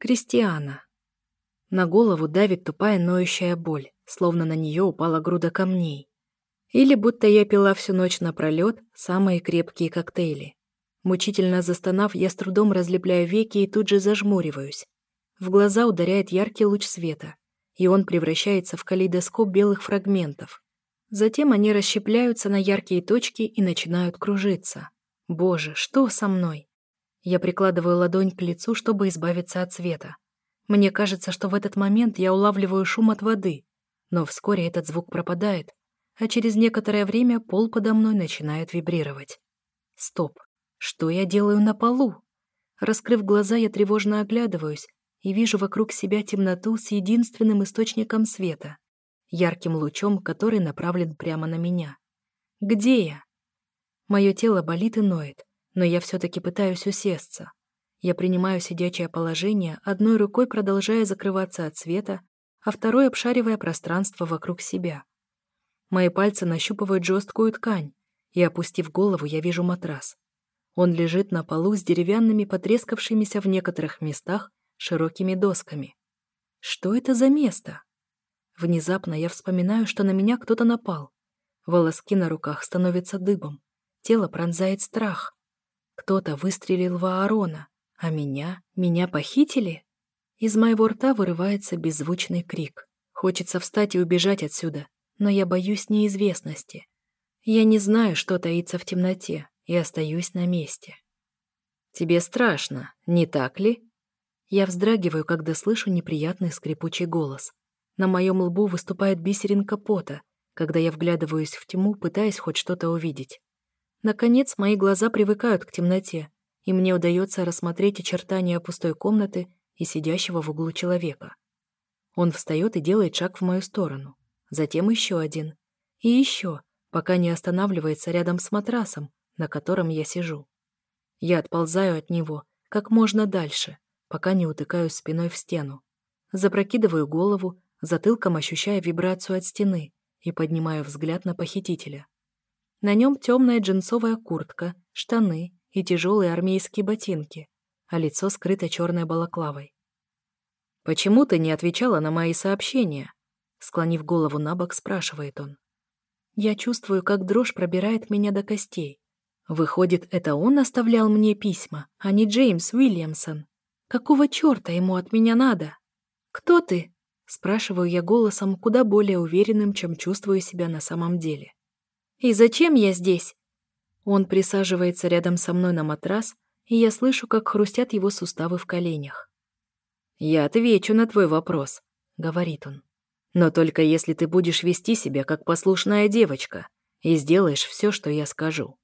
Кристиана. На голову давит тупая ноющая боль, словно на нее упала груда камней. Или будто я пила всю ночь напролет самые крепкие коктейли. Мучительно застонав, я с трудом разлепляю веки и тут же зажмуриваюсь. В глаза ударяет яркий луч света, и он превращается в калейдоскоп белых фрагментов. Затем они расщепляются на яркие точки и начинают кружиться. Боже, что со мной? Я прикладываю ладонь к лицу, чтобы избавиться от света. Мне кажется, что в этот момент я улавливаю шум от воды, но вскоре этот звук пропадает, а через некоторое время пол подо мной начинает вибрировать. Стоп, что я делаю на полу? Раскрыв глаза, я тревожно оглядываюсь и вижу вокруг себя темноту с единственным источником света, ярким лучом, который направлен прямо на меня. Где я? Мое тело болит и ноет но я все-таки пытаюсь усесться. Я принимаю сидячее положение, одной рукой продолжая закрываться от света, а второй обшаривая пространство вокруг себя. Мои пальцы нащупывают жесткую ткань, и, опустив голову, я вижу матрас. Он лежит на полу с деревянными, потрескавшимися в некоторых местах, широкими досками. Что это за место? Внезапно я вспоминаю, что на меня кто-то напал. Волоски на руках становятся дыбом. Тело пронзает страх. Кто-то выстрелил в Аарона, а меня, меня похитили? Из моего рта вырывается беззвучный крик. Хочется встать и убежать отсюда, но я боюсь неизвестности. Я не знаю, что таится в темноте, и остаюсь на месте. «Тебе страшно, не так ли?» Я вздрагиваю, когда слышу неприятный скрипучий голос. На моем лбу выступает бисеринка пота, когда я вглядываюсь в тьму, пытаясь хоть что-то увидеть. Наконец, мои глаза привыкают к темноте, и мне удается рассмотреть очертания пустой комнаты и сидящего в углу человека. Он встает и делает шаг в мою сторону. Затем еще один. И еще, пока не останавливается рядом с матрасом, на котором я сижу. Я отползаю от него как можно дальше, пока не утыкаюсь спиной в стену. Запрокидываю голову, затылком ощущая вибрацию от стены и поднимаю взгляд на похитителя. На нем темная джинсовая куртка, штаны и тяжелые армейские ботинки, а лицо скрыто черной балаклавой. «Почему ты не отвечала на мои сообщения?» Склонив голову на бок, спрашивает он. Я чувствую, как дрожь пробирает меня до костей. Выходит, это он оставлял мне письма, а не Джеймс Уильямсон. Какого черта ему от меня надо? «Кто ты?» — спрашиваю я голосом куда более уверенным, чем чувствую себя на самом деле. И зачем я здесь? Он присаживается рядом со мной на матрас, и я слышу, как хрустят его суставы в коленях. «Я отвечу на твой вопрос», — говорит он. «Но только если ты будешь вести себя как послушная девочка и сделаешь все, что я скажу».